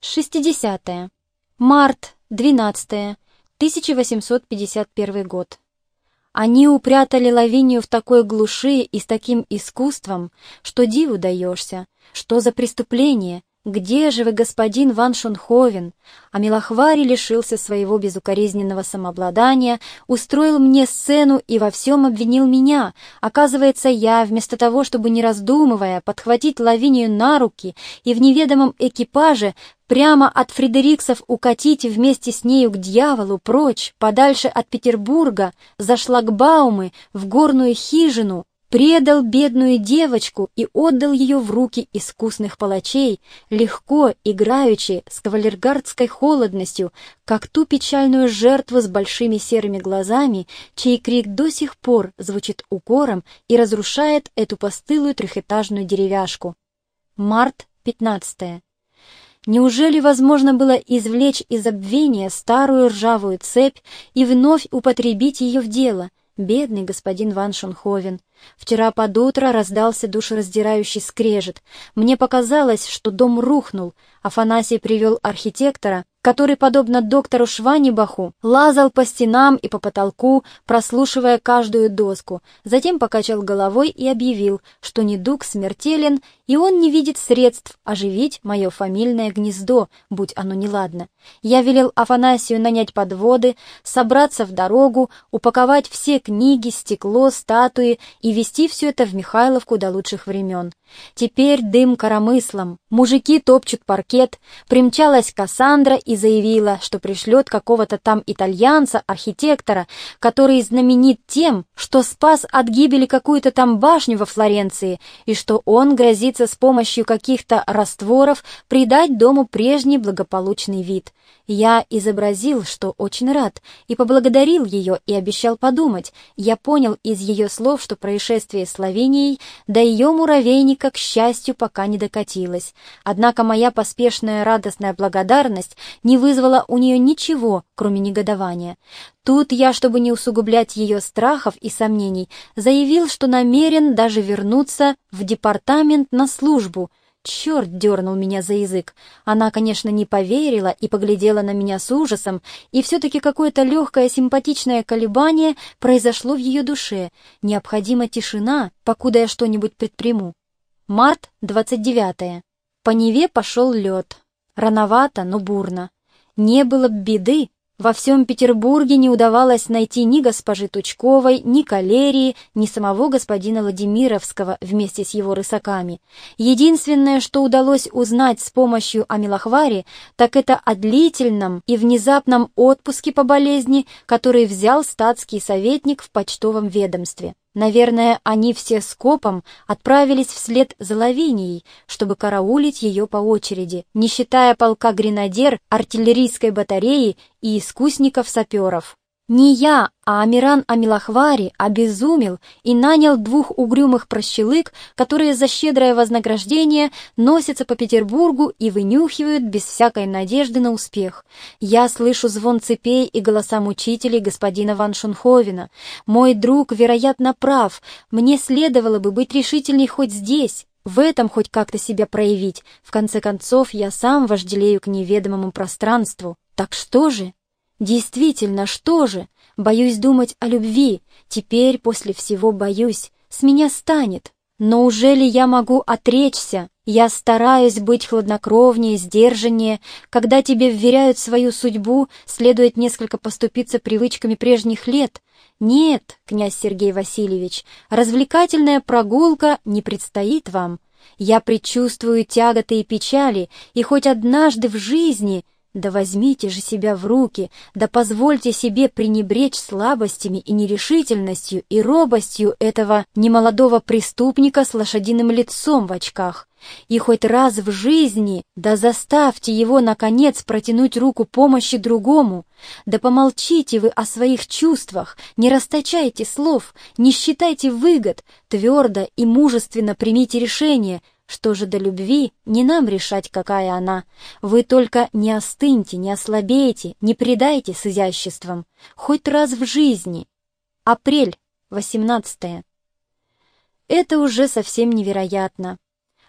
60. -е. Март, 12. -е, 1851 год. Они упрятали Лавинию в такой глуши и с таким искусством, что диву даешься. Что за преступление? Где же вы, господин Ван Шунховен? А Милохвари лишился своего безукоризненного самообладания, устроил мне сцену и во всем обвинил меня. Оказывается, я, вместо того, чтобы, не раздумывая, подхватить Лавинию на руки и в неведомом экипаже прямо от Фредериксов укатить вместе с нею к дьяволу прочь, подальше от Петербурга, за шлагбаумы, в горную хижину, предал бедную девочку и отдал ее в руки искусных палачей, легко, играючи, с кавалергардской холодностью, как ту печальную жертву с большими серыми глазами, чей крик до сих пор звучит укором и разрушает эту постылую трехэтажную деревяшку. Март 15. Неужели возможно было извлечь из забвения старую ржавую цепь и вновь употребить ее в дело? Бедный господин Ван Шунховен. Вчера под утро раздался душераздирающий скрежет. Мне показалось, что дом рухнул. Афанасий привел архитектора, который, подобно доктору Шванибаху, лазал по стенам и по потолку, прослушивая каждую доску, затем покачал головой и объявил, что недуг смертелен, и он не видит средств оживить мое фамильное гнездо, будь оно неладно. Я велел Афанасию нанять подводы, собраться в дорогу, упаковать все книги, стекло, статуи и вести все это в Михайловку до лучших времен. Теперь дым коромыслом, мужики топчут паркет, примчалась Кассандра и заявила, что пришлет какого-то там итальянца, архитектора, который знаменит тем, что спас от гибели какую-то там башню во Флоренции, и что он грозится с помощью каких-то растворов придать дому прежний благополучный вид. Я изобразил, что очень рад, и поблагодарил ее и обещал подумать. Я понял из ее слов, что происшествие с Словенией до ее муравейника, к счастью, пока не докатилось. Однако моя поспешная радостная благодарность не вызвала у нее ничего, кроме негодования. Тут я, чтобы не усугублять ее страхов и сомнений, заявил, что намерен даже вернуться в департамент на службу — Черт дернул меня за язык. Она, конечно, не поверила и поглядела на меня с ужасом, и все-таки какое-то легкое симпатичное колебание произошло в ее душе. Необходима тишина, покуда я что-нибудь предприму. Март 29. По Неве пошел лед. Рановато, но бурно. Не было б беды, во всем Петербурге не удавалось найти ни госпожи Тучковой, ни калерии, ни самого господина Владимировского вместе с его рысаками. Единственное, что удалось узнать с помощью Амилохвари, так это о длительном и внезапном отпуске по болезни, который взял статский советник в почтовом ведомстве. Наверное, они все скопом отправились вслед за Лавинией, чтобы караулить ее по очереди, не считая полка гренадер, артиллерийской батареи и искусников-саперов. Не я, а Амиран Амилахвари обезумел и нанял двух угрюмых прощелык, которые за щедрое вознаграждение носятся по Петербургу и вынюхивают без всякой надежды на успех. Я слышу звон цепей и голоса мучителей господина Ван Шунховена. Мой друг, вероятно, прав. Мне следовало бы быть решительней хоть здесь, в этом хоть как-то себя проявить. В конце концов, я сам вожделею к неведомому пространству. Так что же? Действительно, что же? Боюсь думать о любви. Теперь, после всего, боюсь. С меня станет. Но уже ли я могу отречься? Я стараюсь быть хладнокровнее, сдержаннее. Когда тебе вверяют свою судьбу, следует несколько поступиться привычками прежних лет. Нет, князь Сергей Васильевич, развлекательная прогулка не предстоит вам. Я предчувствую тяготы и печали, и хоть однажды в жизни — да возьмите же себя в руки, да позвольте себе пренебречь слабостями и нерешительностью и робостью этого немолодого преступника с лошадиным лицом в очках. И хоть раз в жизни, да заставьте его, наконец, протянуть руку помощи другому. Да помолчите вы о своих чувствах, не расточайте слов, не считайте выгод, твердо и мужественно примите решение — что же до любви, не нам решать, какая она. Вы только не остыньте, не ослабейте, не предайте с изяществом. Хоть раз в жизни. Апрель, 18 Это уже совсем невероятно.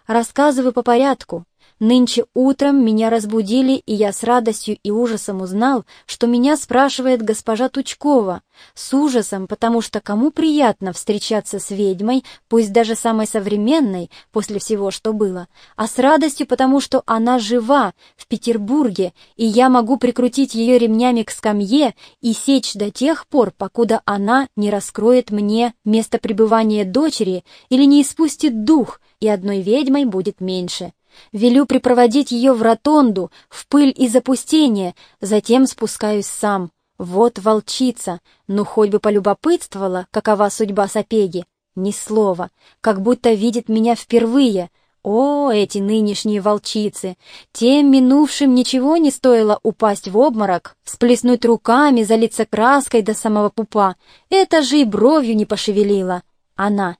Рассказываю по порядку. Нынче утром меня разбудили, и я с радостью и ужасом узнал, что меня спрашивает госпожа Тучкова. С ужасом, потому что кому приятно встречаться с ведьмой, пусть даже самой современной, после всего, что было, а с радостью, потому что она жива, в Петербурге, и я могу прикрутить ее ремнями к скамье и сечь до тех пор, покуда она не раскроет мне место пребывания дочери или не испустит дух, и одной ведьмой будет меньше. Велю припроводить ее в ротонду, в пыль и запустение, затем спускаюсь сам. Вот волчица, ну хоть бы полюбопытствовала, какова судьба Сапеги. Ни слова, как будто видит меня впервые. О, эти нынешние волчицы! Тем минувшим ничего не стоило упасть в обморок, всплеснуть руками, залиться краской до самого пупа. Это же и бровью не пошевелила. Она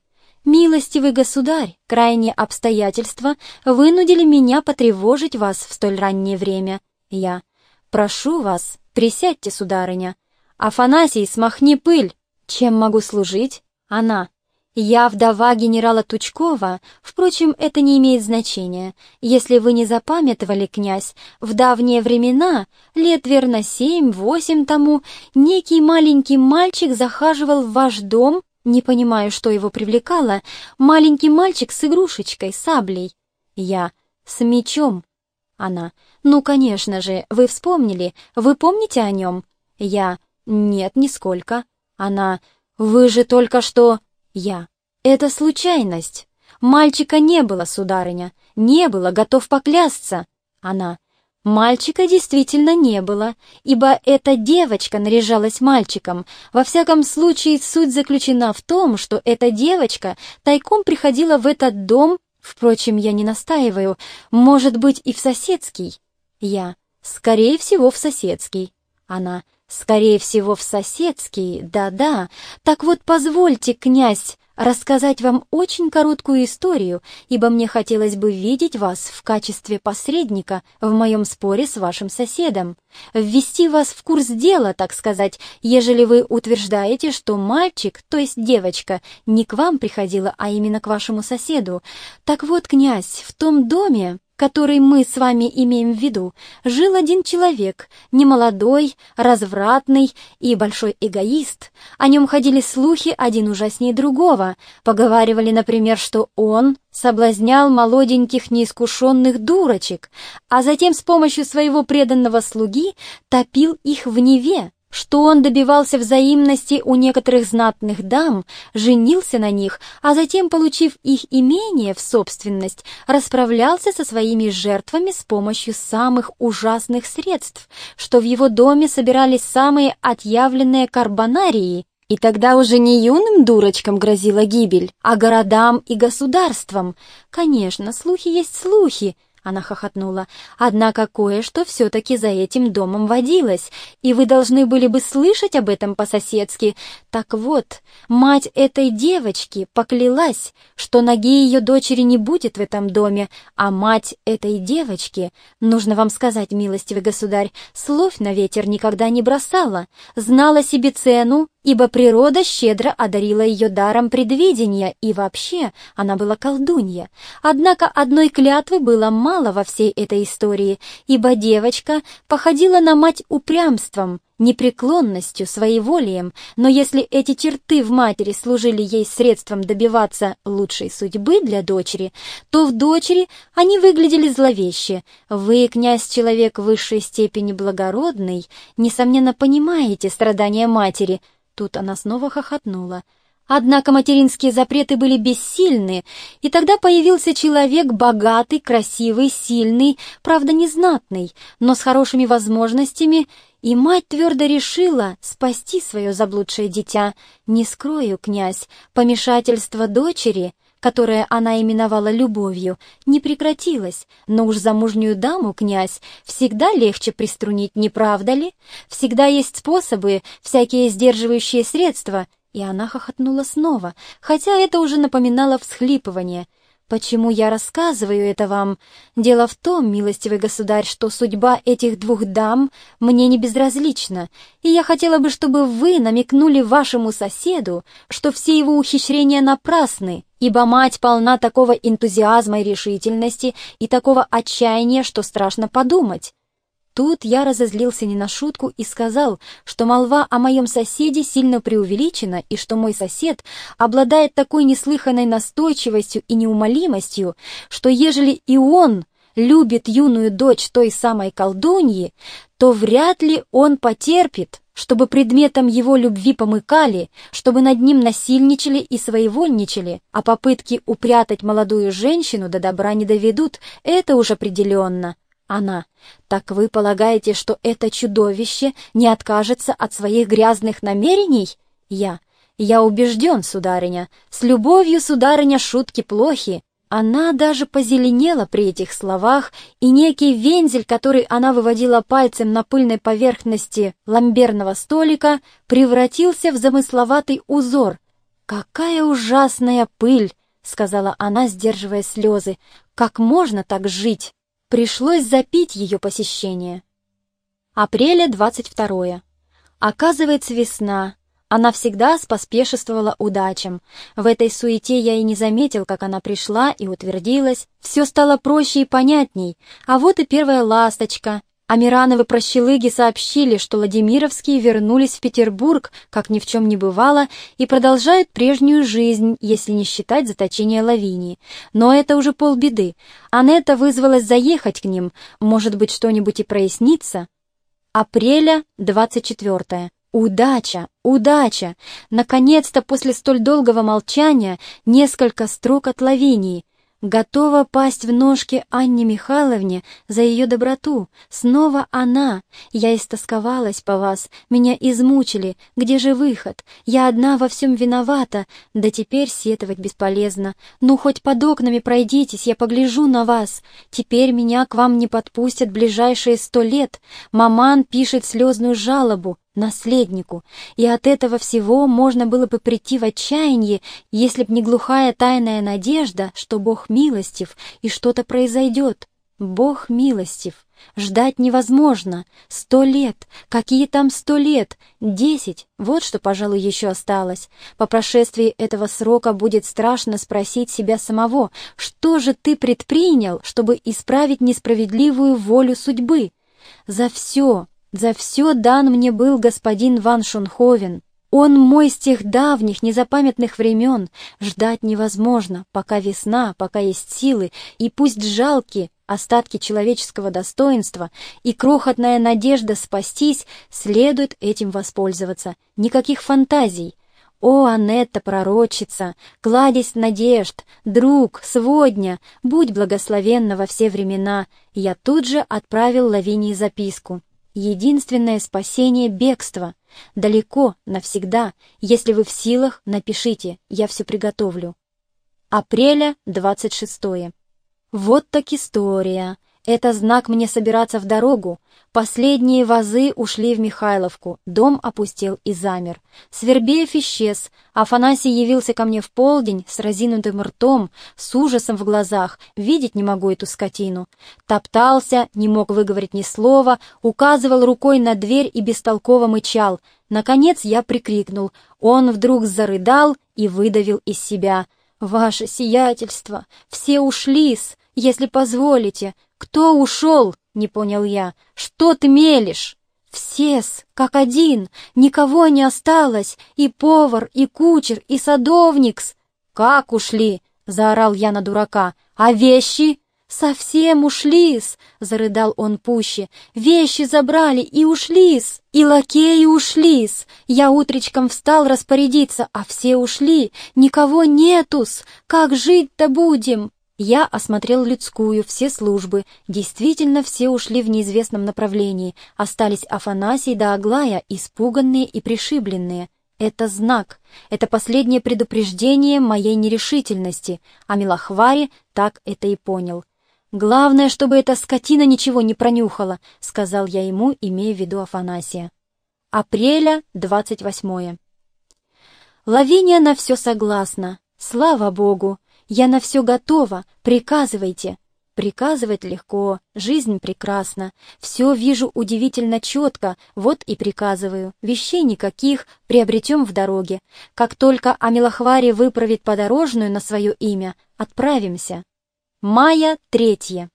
«Милостивый государь, крайние обстоятельства вынудили меня потревожить вас в столь раннее время. Я. Прошу вас, присядьте, сударыня. Афанасий, смахни пыль. Чем могу служить? Она. Я вдова генерала Тучкова, впрочем, это не имеет значения. Если вы не запамятовали, князь, в давние времена, лет верно семь-восемь тому, некий маленький мальчик захаживал в ваш дом не понимаю, что его привлекало, маленький мальчик с игрушечкой, саблей. Я с мечом. Она. Ну, конечно же, вы вспомнили, вы помните о нем? Я. Нет, нисколько. Она. Вы же только что... Я. Это случайность. Мальчика не было, сударыня. Не было, готов поклясться. Она. Мальчика действительно не было, ибо эта девочка наряжалась мальчиком. Во всяком случае, суть заключена в том, что эта девочка тайком приходила в этот дом, впрочем, я не настаиваю, может быть, и в соседский. Я, скорее всего, в соседский. Она, скорее всего, в соседский, да-да. Так вот, позвольте, князь, рассказать вам очень короткую историю, ибо мне хотелось бы видеть вас в качестве посредника в моем споре с вашим соседом, ввести вас в курс дела, так сказать, ежели вы утверждаете, что мальчик, то есть девочка, не к вам приходила, а именно к вашему соседу. Так вот, князь, в том доме который мы с вами имеем в виду, жил один человек, немолодой, развратный и большой эгоист. О нем ходили слухи один ужаснее другого. Поговаривали, например, что он соблазнял молоденьких неискушенных дурочек, а затем с помощью своего преданного слуги топил их в Неве что он добивался взаимности у некоторых знатных дам, женился на них, а затем, получив их имение в собственность, расправлялся со своими жертвами с помощью самых ужасных средств, что в его доме собирались самые отъявленные карбонарии, и тогда уже не юным дурочкам грозила гибель, а городам и государствам. Конечно, слухи есть слухи, она хохотнула. «Однако кое-что все-таки за этим домом водилось, и вы должны были бы слышать об этом по-соседски. Так вот, мать этой девочки поклялась, что ноги ее дочери не будет в этом доме, а мать этой девочки, нужно вам сказать, милостивый государь, слов на ветер никогда не бросала, знала себе цену ибо природа щедро одарила ее даром предвидения, и вообще она была колдунья. Однако одной клятвы было мало во всей этой истории, ибо девочка походила на мать упрямством, непреклонностью, своеволием, но если эти черты в матери служили ей средством добиваться лучшей судьбы для дочери, то в дочери они выглядели зловеще. Вы, князь, человек высшей степени благородный, несомненно, понимаете страдания матери — Тут она снова хохотнула. Однако материнские запреты были бессильны, и тогда появился человек богатый, красивый, сильный, правда незнатный, но с хорошими возможностями, и мать твердо решила спасти свое заблудшее дитя. Не скрою, князь, помешательство дочери — которое она именовала любовью, не прекратилось, но уж замужнюю даму, князь, всегда легче приструнить, не правда ли? Всегда есть способы, всякие сдерживающие средства. И она хохотнула снова, хотя это уже напоминало всхлипывание. Почему я рассказываю это вам? Дело в том, милостивый государь, что судьба этих двух дам мне не безразлична, и я хотела бы, чтобы вы намекнули вашему соседу, что все его ухищрения напрасны, ибо мать полна такого энтузиазма и решительности и такого отчаяния, что страшно подумать. Тут я разозлился не на шутку и сказал, что молва о моем соседе сильно преувеличена и что мой сосед обладает такой неслыханной настойчивостью и неумолимостью, что ежели и он любит юную дочь той самой колдуньи, то вряд ли он потерпит, чтобы предметом его любви помыкали, чтобы над ним насильничали и своевольничали, а попытки упрятать молодую женщину до добра не доведут, это уж определенно. Она. «Так вы полагаете, что это чудовище не откажется от своих грязных намерений?» Я. «Я убежден, сударыня. С любовью, сударыня, шутки плохи». Она даже позеленела при этих словах, и некий вензель, который она выводила пальцем на пыльной поверхности ламберного столика, превратился в замысловатый узор. «Какая ужасная пыль!» — сказала она, сдерживая слезы. «Как можно так жить?» Пришлось запить ее посещение. Апреля 22. Оказывается, весна. Она всегда споспешествовала удачам. В этой суете я и не заметил, как она пришла и утвердилась. Все стало проще и понятней. А вот и первая ласточка, Амирановы прощелыги сообщили, что Владимировские вернулись в Петербург, как ни в чем не бывало, и продолжают прежнюю жизнь, если не считать заточения Лавинии. Но это уже полбеды. Анетта вызвалась заехать к ним, может быть, что-нибудь и прояснится. Апреля 24. Удача, удача! Наконец-то после столь долгого молчания несколько строк от Лавинии. Готова пасть в ножки Анне Михайловне за ее доброту. Снова она. Я истосковалась по вас, меня измучили. Где же выход? Я одна во всем виновата. Да теперь сетовать бесполезно. Ну, хоть под окнами пройдитесь, я погляжу на вас. Теперь меня к вам не подпустят ближайшие сто лет. Маман пишет слезную жалобу наследнику, и от этого всего можно было бы прийти в отчаяние, если б не глухая тайная надежда, что Бог милостив и что-то произойдет. Бог милостив. Ждать невозможно. Сто лет. Какие там сто лет? Десять. Вот что, пожалуй, еще осталось. По прошествии этого срока будет страшно спросить себя самого, что же ты предпринял, чтобы исправить несправедливую волю судьбы? За все, за все дан мне был господин Ван Шунховен. Он мой с тех давних, незапамятных времен. Ждать невозможно, пока весна, пока есть силы, и пусть жалкие остатки человеческого достоинства и крохотная надежда спастись, следует этим воспользоваться. Никаких фантазий. О, Анетта, пророчица, кладезь надежд, друг, сводня, будь благословенна во все времена. Я тут же отправил Лавинии записку. Единственное спасение — бегство. Далеко, навсегда. Если вы в силах, напишите, я все приготовлю. Апреля 26. Вот так история. Это знак мне собираться в дорогу. Последние вазы ушли в Михайловку, дом опустел и замер. Свербеев исчез, Афанасий явился ко мне в полдень с разинутым ртом, с ужасом в глазах, видеть не могу эту скотину. Топтался, не мог выговорить ни слова, указывал рукой на дверь и бестолково мычал. Наконец я прикрикнул. Он вдруг зарыдал и выдавил из себя. «Ваше сиятельство! Все ушли-с! Если позволите, кто ушел?» — не понял я. «Что ты мелешь?» «Все-с, как один, никого не осталось, и повар, и кучер, и садовникс!» «Как ушли?» — заорал я на дурака. «А вещи?» «Совсем ушли-с!» — зарыдал он пуще. «Вещи забрали и ушли-с! И лакеи ушли-с! Я утречком встал распорядиться, а все ушли! Никого нету-с! Как жить-то будем?» Я осмотрел людскую, все службы. Действительно, все ушли в неизвестном направлении. Остались Афанасий да Аглая, испуганные и пришибленные. Это знак. Это последнее предупреждение моей нерешительности. А Милохвари так это и понял. «Главное, чтобы эта скотина ничего не пронюхала», — сказал я ему, имея в виду Афанасия. Апреля, 28 Лавиния на все согласна. Слава Богу! Я на все готова, приказывайте. Приказывать легко, жизнь прекрасна. Все вижу удивительно четко, вот и приказываю. Вещей никаких, приобретем в дороге. Как только Амилохвари выправит подорожную на свое имя, отправимся. Мая третье.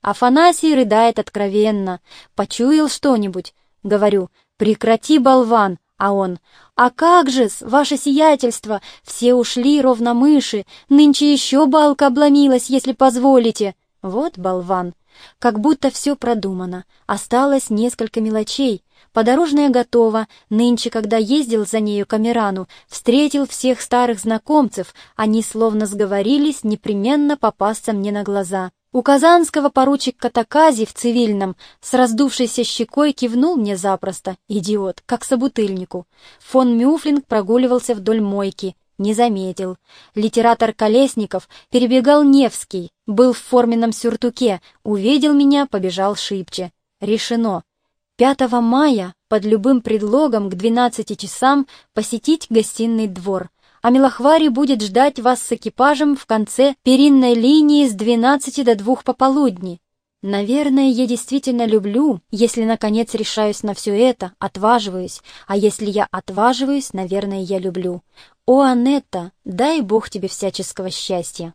Афанасий рыдает откровенно. Почуял что-нибудь? Говорю, прекрати, болван, а он, «А как же-с, ваше сиятельство, все ушли ровно мыши, нынче еще балка обломилась, если позволите». Вот болван. Как будто все продумано. Осталось несколько мелочей. Подорожная готова. Нынче, когда ездил за нею Камерану, встретил всех старых знакомцев. Они словно сговорились непременно попасться мне на глаза. У Казанского поручик Катакази в цивильном с раздувшейся щекой кивнул мне запросто, идиот, как собутыльнику. Фон Мюфлинг прогуливался вдоль мойки, не заметил. Литератор Колесников перебегал Невский, был в форменном сюртуке, увидел меня, побежал шибче. Решено. 5 мая под любым предлогом к 12 часам посетить гостиный двор — а Милохвари будет ждать вас с экипажем в конце перинной линии с 12 до 2 пополудни. Наверное, я действительно люблю, если, наконец, решаюсь на все это, отваживаюсь, а если я отваживаюсь, наверное, я люблю. О, Анетта, дай Бог тебе всяческого счастья.